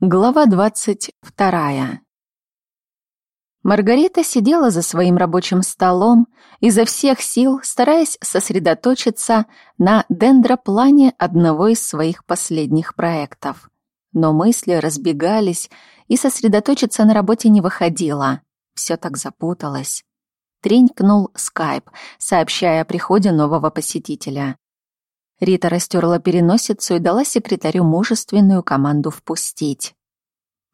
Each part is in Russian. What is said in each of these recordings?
Глава двадцать вторая. Маргарита сидела за своим рабочим столом, изо всех сил стараясь сосредоточиться на дендроплане одного из своих последних проектов. Но мысли разбегались, и сосредоточиться на работе не выходило. Все так запуталось. Тренькнул скайп, сообщая о приходе нового посетителя. Рита растерла переносицу и дала секретарю мужественную команду впустить.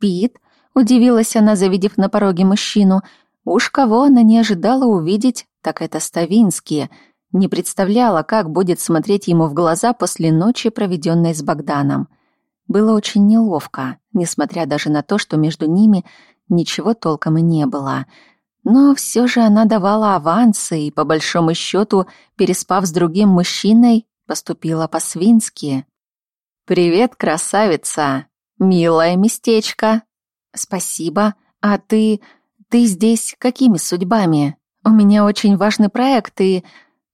«Пит?» — удивилась она, завидев на пороге мужчину. Уж кого она не ожидала увидеть, так это Ставинские. Не представляла, как будет смотреть ему в глаза после ночи, проведенной с Богданом. Было очень неловко, несмотря даже на то, что между ними ничего толком и не было. Но все же она давала авансы и, по большому счету, переспав с другим мужчиной, поступила по-свински. «Привет, красавица! Милое местечко!» «Спасибо. А ты... ты здесь какими судьбами? У меня очень важный проект, и...»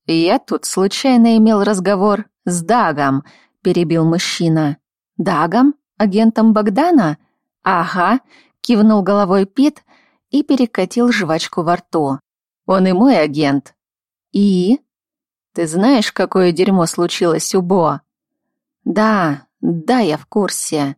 «Я тут случайно имел разговор с Дагом», — перебил мужчина. «Дагом? Агентом Богдана?» «Ага», — кивнул головой Пит и перекатил жвачку во рту. «Он и мой агент». «И?» Ты знаешь, какое дерьмо случилось у Бо? Да, да, я в курсе.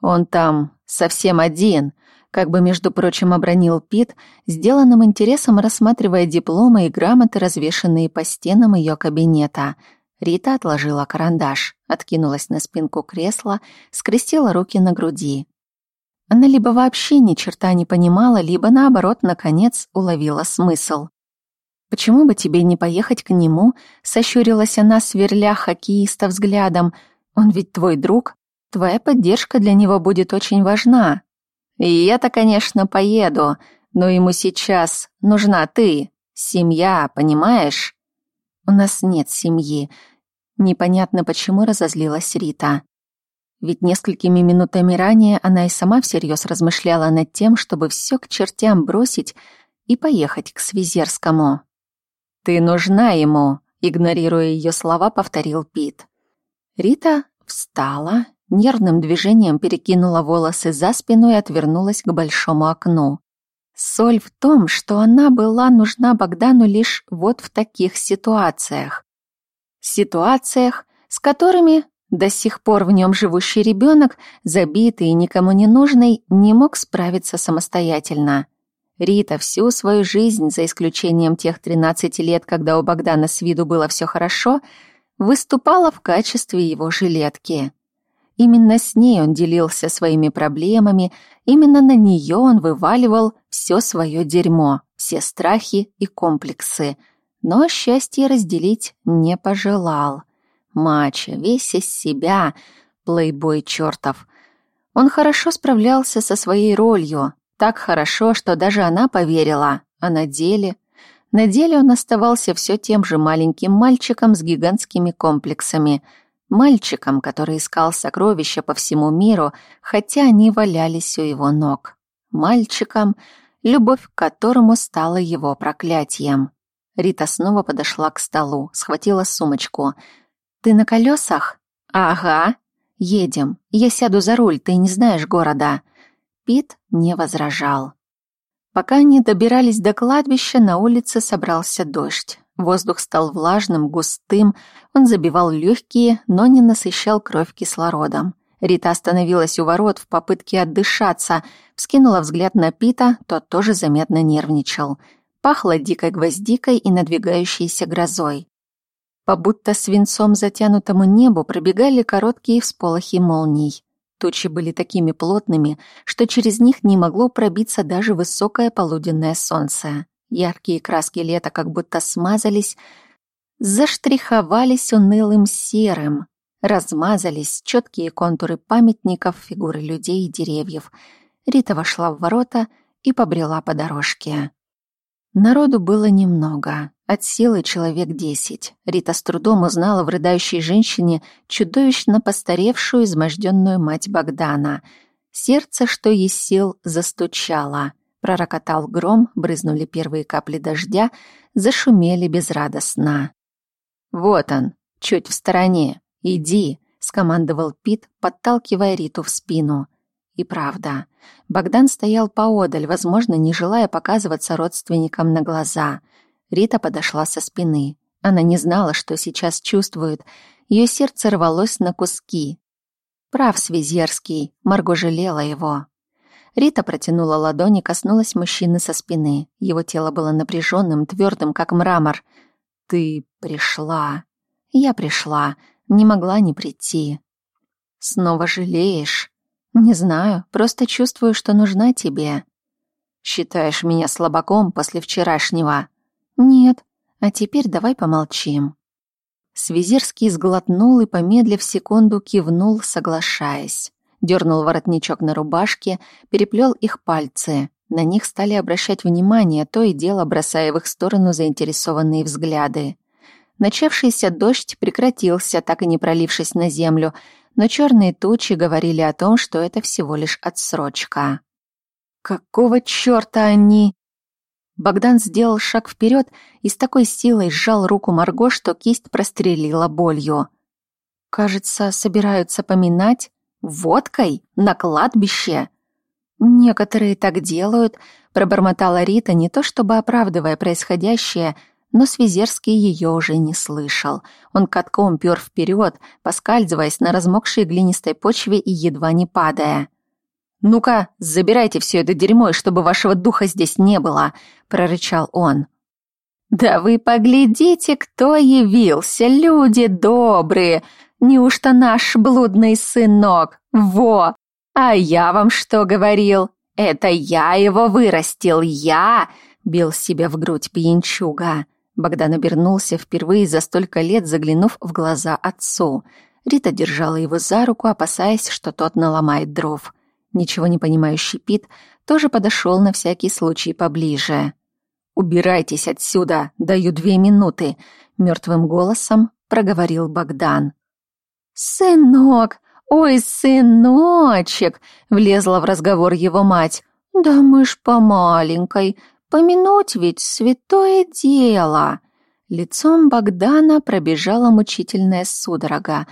Он там совсем один, как бы, между прочим, обронил Пит, сделанным интересом рассматривая дипломы и грамоты, развешанные по стенам ее кабинета. Рита отложила карандаш, откинулась на спинку кресла, скрестила руки на груди. Она либо вообще ни черта не понимала, либо, наоборот, наконец уловила смысл. «Почему бы тебе не поехать к нему?» — сощурилась она, сверля хоккеиста взглядом. «Он ведь твой друг. Твоя поддержка для него будет очень важна». «И я-то, конечно, поеду, но ему сейчас нужна ты, семья, понимаешь?» «У нас нет семьи». Непонятно, почему разозлилась Рита. Ведь несколькими минутами ранее она и сама всерьез размышляла над тем, чтобы все к чертям бросить и поехать к Свизерскому. «Ты нужна ему», — игнорируя ее слова, повторил Пит. Рита встала, нервным движением перекинула волосы за спину и отвернулась к большому окну. Соль в том, что она была нужна Богдану лишь вот в таких ситуациях. Ситуациях, с которыми до сих пор в нем живущий ребенок, забитый и никому не нужный, не мог справиться самостоятельно. Рита всю свою жизнь, за исключением тех 13 лет, когда у Богдана с виду было все хорошо, выступала в качестве его жилетки. Именно с ней он делился своими проблемами, именно на нее он вываливал все свое дерьмо, все страхи и комплексы. Но счастье разделить не пожелал. Мачо, весь из себя, плейбой чертов. Он хорошо справлялся со своей ролью, так хорошо, что даже она поверила. А на деле... На деле он оставался все тем же маленьким мальчиком с гигантскими комплексами. Мальчиком, который искал сокровища по всему миру, хотя они валялись у его ног. Мальчиком, любовь к которому стала его проклятием. Рита снова подошла к столу, схватила сумочку. «Ты на колесах?» «Ага. Едем. Я сяду за руль, ты не знаешь города». Пит не возражал. Пока они добирались до кладбища, на улице собрался дождь. Воздух стал влажным, густым, он забивал легкие, но не насыщал кровь кислородом. Рита остановилась у ворот в попытке отдышаться, вскинула взгляд на Пита, тот тоже заметно нервничал. Пахло дикой гвоздикой и надвигающейся грозой. По будто свинцом затянутому небу пробегали короткие всполохи молний. Тучи были такими плотными, что через них не могло пробиться даже высокое полуденное солнце. Яркие краски лета как будто смазались, заштриховались унылым серым, размазались четкие контуры памятников, фигуры людей и деревьев. Рита вошла в ворота и побрела по дорожке. Народу было немного, от силы человек десять. Рита с трудом узнала в рыдающей женщине чудовищно постаревшую, изможденную мать Богдана. Сердце, что есть сил, застучало. Пророкотал гром, брызнули первые капли дождя, зашумели безрадостно. «Вот он, чуть в стороне. Иди», — скомандовал Пит, подталкивая Риту в спину. И правда, Богдан стоял поодаль, возможно, не желая показываться родственникам на глаза. Рита подошла со спины. Она не знала, что сейчас чувствует. Ее сердце рвалось на куски. Прав Свизерский, Марго жалела его. Рита протянула ладони, коснулась мужчины со спины. Его тело было напряженным, твердым, как мрамор. «Ты пришла». «Я пришла. Не могла не прийти». «Снова жалеешь?» «Не знаю, просто чувствую, что нужна тебе». «Считаешь меня слабаком после вчерашнего?» «Нет. А теперь давай помолчим». Свизерский сглотнул и, помедлив секунду, кивнул, соглашаясь. Дернул воротничок на рубашке, переплел их пальцы. На них стали обращать внимание, то и дело бросая в их сторону заинтересованные взгляды. Начавшийся дождь прекратился, так и не пролившись на землю, но черные тучи говорили о том, что это всего лишь отсрочка. «Какого черта они?» Богдан сделал шаг вперед и с такой силой сжал руку Марго, что кисть прострелила болью. «Кажется, собираются поминать водкой на кладбище». «Некоторые так делают», — пробормотала Рита, не то чтобы оправдывая происходящее, но Свизерский ее уже не слышал. Он катком пёр вперед, поскальзываясь на размокшей глинистой почве и едва не падая. «Ну-ка, забирайте все это дерьмо, чтобы вашего духа здесь не было», — прорычал он. «Да вы поглядите, кто явился, люди добрые! Неужто наш блудный сынок? Во! А я вам что говорил? Это я его вырастил, я!» — бил себя в грудь пьянчуга. Богдан обернулся впервые за столько лет, заглянув в глаза отцу. Рита держала его за руку, опасаясь, что тот наломает дров. Ничего не понимающий Пит тоже подошел на всякий случай поближе. «Убирайтесь отсюда, даю две минуты», — мертвым голосом проговорил Богдан. «Сынок! Ой, сыночек!» — влезла в разговор его мать. «Да мы ж по маленькой, помянуть ведь святое дело!» Лицом Богдана пробежала мучительная судорога.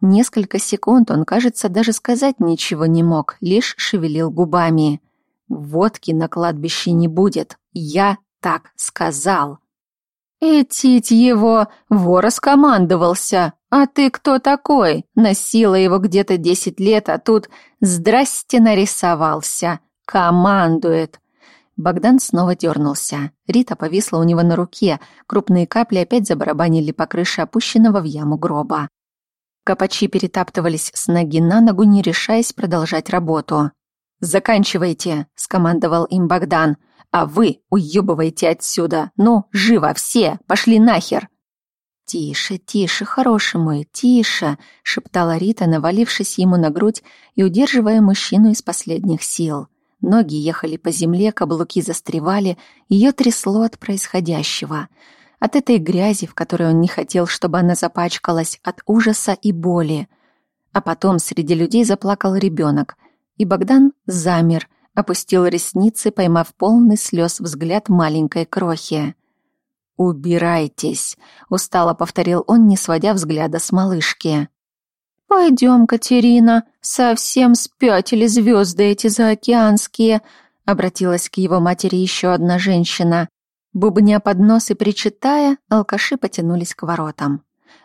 Несколько секунд он, кажется, даже сказать ничего не мог, лишь шевелил губами. «Водки на кладбище не будет. Я так сказал». «Этить его! Вора скомандовался! А ты кто такой? Носила его где-то десять лет, а тут «Здрасте» нарисовался. Командует!» Богдан снова дернулся. Рита повисла у него на руке. Крупные капли опять забарабанили по крыше опущенного в яму гроба. Копачи перетаптывались с ноги на ногу, не решаясь продолжать работу. «Заканчивайте», — скомандовал им Богдан. «А вы уёбывайте отсюда! Ну, живо, все! Пошли нахер!» «Тише, тише, хороший мой, тише!» — шептала Рита, навалившись ему на грудь и удерживая мужчину из последних сил. Ноги ехали по земле, каблуки застревали, ее трясло от происходящего — от этой грязи, в которой он не хотел, чтобы она запачкалась, от ужаса и боли. А потом среди людей заплакал ребенок, и Богдан замер, опустил ресницы, поймав полный слез взгляд маленькой крохи. «Убирайтесь», — устало повторил он, не сводя взгляда с малышки. «Пойдем, Катерина, совсем спятили звезды эти заокеанские», — обратилась к его матери еще одна женщина. Бубня под нос и причитая, алкаши потянулись к воротам.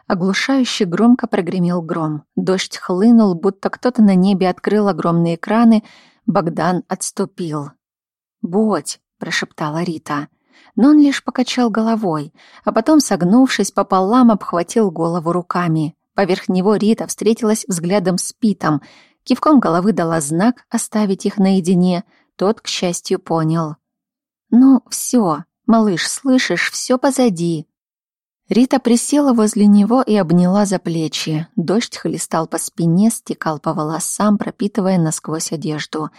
Оглушающе громко прогремел гром. Дождь хлынул, будто кто-то на небе открыл огромные краны. Богдан отступил. «Бодь!» — прошептала Рита. Но он лишь покачал головой, а потом, согнувшись пополам, обхватил голову руками. Поверх него Рита встретилась взглядом с Питом. Кивком головы дала знак оставить их наедине. Тот, к счастью, понял. «Ну, все, «Малыш, слышишь, все позади». Рита присела возле него и обняла за плечи. Дождь хлестал по спине, стекал по волосам, пропитывая насквозь одежду.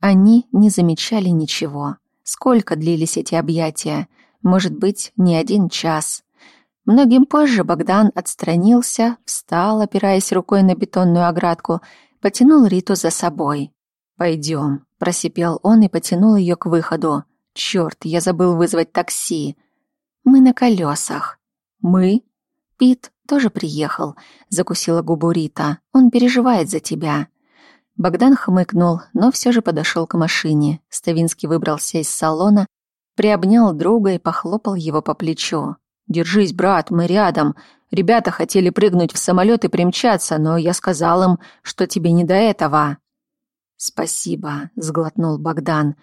Они не замечали ничего. Сколько длились эти объятия? Может быть, не один час. Многим позже Богдан отстранился, встал, опираясь рукой на бетонную оградку, потянул Риту за собой. «Пойдем», — просипел он и потянул ее к выходу. Черт, я забыл вызвать такси. Мы на колесах. Мы? Пит тоже приехал, закусила губу Рита. Он переживает за тебя. Богдан хмыкнул, но все же подошел к машине. Ставинский выбрался из салона, приобнял друга и похлопал его по плечу. «Держись, брат, мы рядом. Ребята хотели прыгнуть в самолет и примчаться, но я сказал им, что тебе не до этого». «Спасибо», — сглотнул Богдан.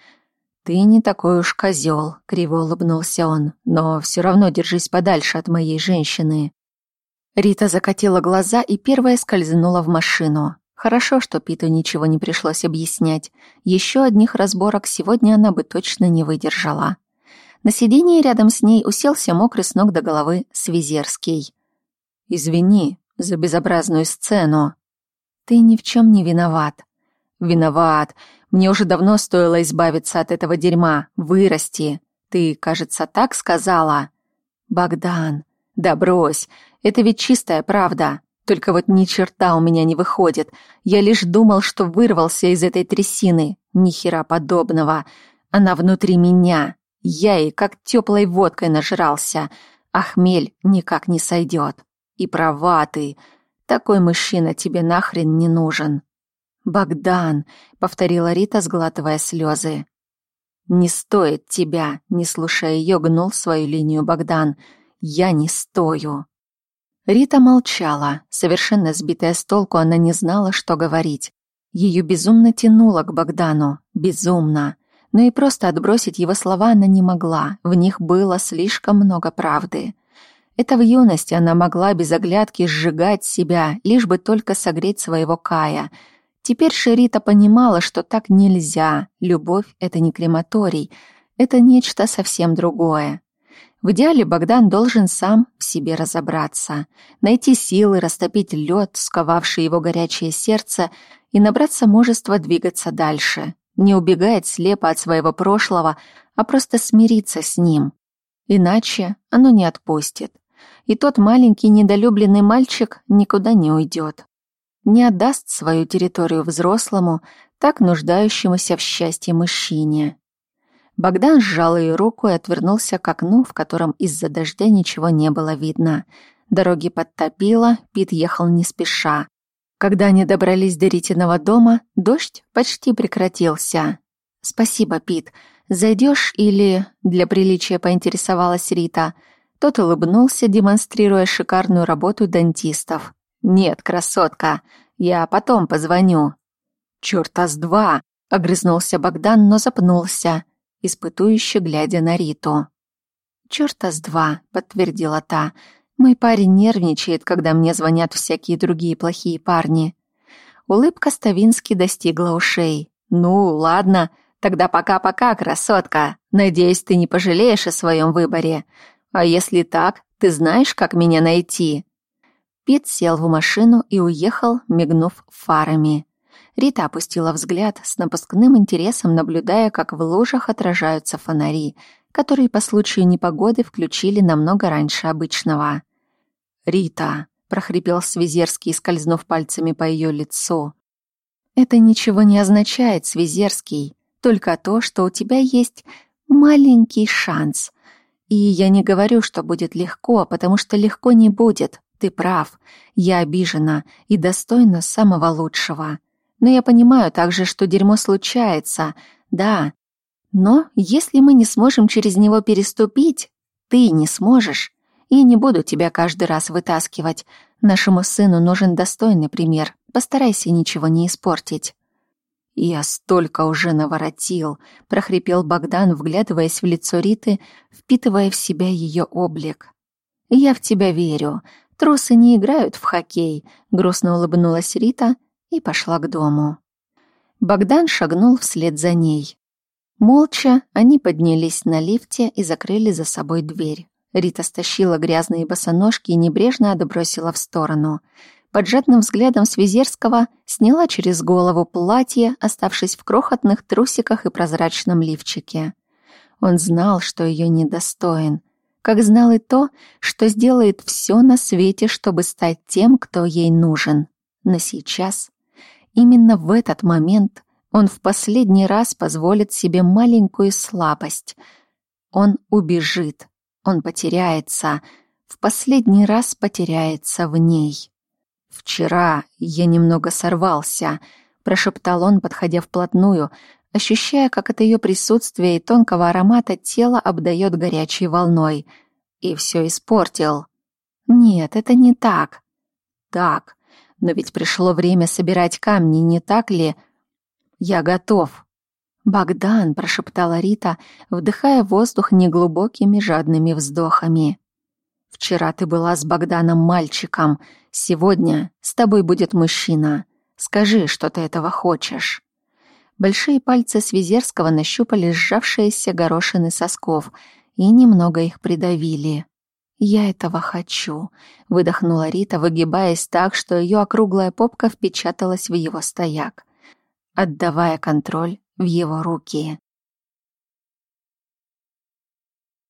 «Ты не такой уж козел», — криво улыбнулся он, «но все равно держись подальше от моей женщины». Рита закатила глаза и первая скользнула в машину. Хорошо, что Питу ничего не пришлось объяснять. Еще одних разборок сегодня она бы точно не выдержала. На сиденье рядом с ней уселся мокрый с ног до головы Свизерский. «Извини за безобразную сцену». «Ты ни в чем не виноват». «Виноват. Мне уже давно стоило избавиться от этого дерьма, вырасти. Ты, кажется, так сказала». «Богдан, да брось, это ведь чистая правда. Только вот ни черта у меня не выходит. Я лишь думал, что вырвался из этой трясины. Ни хера подобного. Она внутри меня. Я ей как теплой водкой нажрался, а хмель никак не сойдет. И права ты. Такой мужчина тебе нахрен не нужен. «Богдан», — повторила Рита, сглатывая слезы. «Не стоит тебя», — не слушая ее, гнул свою линию Богдан. «Я не стою». Рита молчала. Совершенно сбитая с толку, она не знала, что говорить. Ее безумно тянуло к Богдану. Безумно но и просто отбросить его слова она не могла, в них было слишком много правды. Это в юности она могла без оглядки сжигать себя, лишь бы только согреть своего Кая. Теперь Шерита понимала, что так нельзя. Любовь — это не крематорий, это нечто совсем другое. В идеале Богдан должен сам в себе разобраться, найти силы, растопить лед, сковавший его горячее сердце, и набраться мужества двигаться дальше не убегать слепо от своего прошлого, а просто смириться с ним. Иначе оно не отпустит. И тот маленький недолюбленный мальчик никуда не уйдет. Не отдаст свою территорию взрослому, так нуждающемуся в счастье мужчине. Богдан сжал ее руку и отвернулся к окну, в котором из-за дождя ничего не было видно. Дороги подтопило, Пит ехал не спеша. Когда они добрались до Ритиного дома, дождь почти прекратился. «Спасибо, Пит. Зайдешь или...» — для приличия поинтересовалась Рита. Тот улыбнулся, демонстрируя шикарную работу дантистов. «Нет, красотка, я потом позвоню». «Чёрта с два!» — огрызнулся Богдан, но запнулся, испытующе глядя на Риту. «Чёрта с два!» — подтвердила та. Мой парень нервничает, когда мне звонят всякие другие плохие парни. Улыбка Ставински достигла ушей. Ну, ладно, тогда пока-пока, красотка. Надеюсь, ты не пожалеешь о своем выборе. А если так, ты знаешь, как меня найти? Пит сел в машину и уехал, мигнув фарами. Рита опустила взгляд с напускным интересом, наблюдая, как в лужах отражаются фонари, которые по случаю непогоды включили намного раньше обычного. «Рита», — прохрипел Свизерский, скользнув пальцами по ее лицу. «Это ничего не означает, Свизерский, только то, что у тебя есть маленький шанс. И я не говорю, что будет легко, потому что легко не будет, ты прав. Я обижена и достойна самого лучшего. Но я понимаю также, что дерьмо случается, да, но если мы не сможем через него переступить, ты не сможешь. И не буду тебя каждый раз вытаскивать. Нашему сыну нужен достойный пример. Постарайся ничего не испортить. «Я столько уже наворотил», — прохрипел Богдан, вглядываясь в лицо Риты, впитывая в себя ее облик. «Я в тебя верю. Трусы не играют в хоккей», — грустно улыбнулась Рита и пошла к дому. Богдан шагнул вслед за ней. Молча они поднялись на лифте и закрыли за собой дверь. Рита стащила грязные босоножки и небрежно отбросила в сторону. Под жадным взглядом Свизерского сняла через голову платье, оставшись в крохотных трусиках и прозрачном лифчике. Он знал, что ее недостоин, как знал и то, что сделает все на свете, чтобы стать тем, кто ей нужен. Но сейчас, именно в этот момент, он в последний раз позволит себе маленькую слабость. Он убежит. Он потеряется. В последний раз потеряется в ней. Вчера я немного сорвался. прошептал он, подходя вплотную, ощущая, как от ее присутствия и тонкого аромата тело обдает горячей волной. И все испортил. Нет, это не так. Так, но ведь пришло время собирать камни, не так ли? Я готов. «Богдан», — прошептала Рита, вдыхая воздух неглубокими жадными вздохами. «Вчера ты была с Богданом мальчиком, сегодня с тобой будет мужчина. Скажи, что ты этого хочешь». Большие пальцы Свизерского нащупали сжавшиеся горошины сосков и немного их придавили. «Я этого хочу», — выдохнула Рита, выгибаясь так, что ее округлая попка впечаталась в его стояк, отдавая контроль в его руки.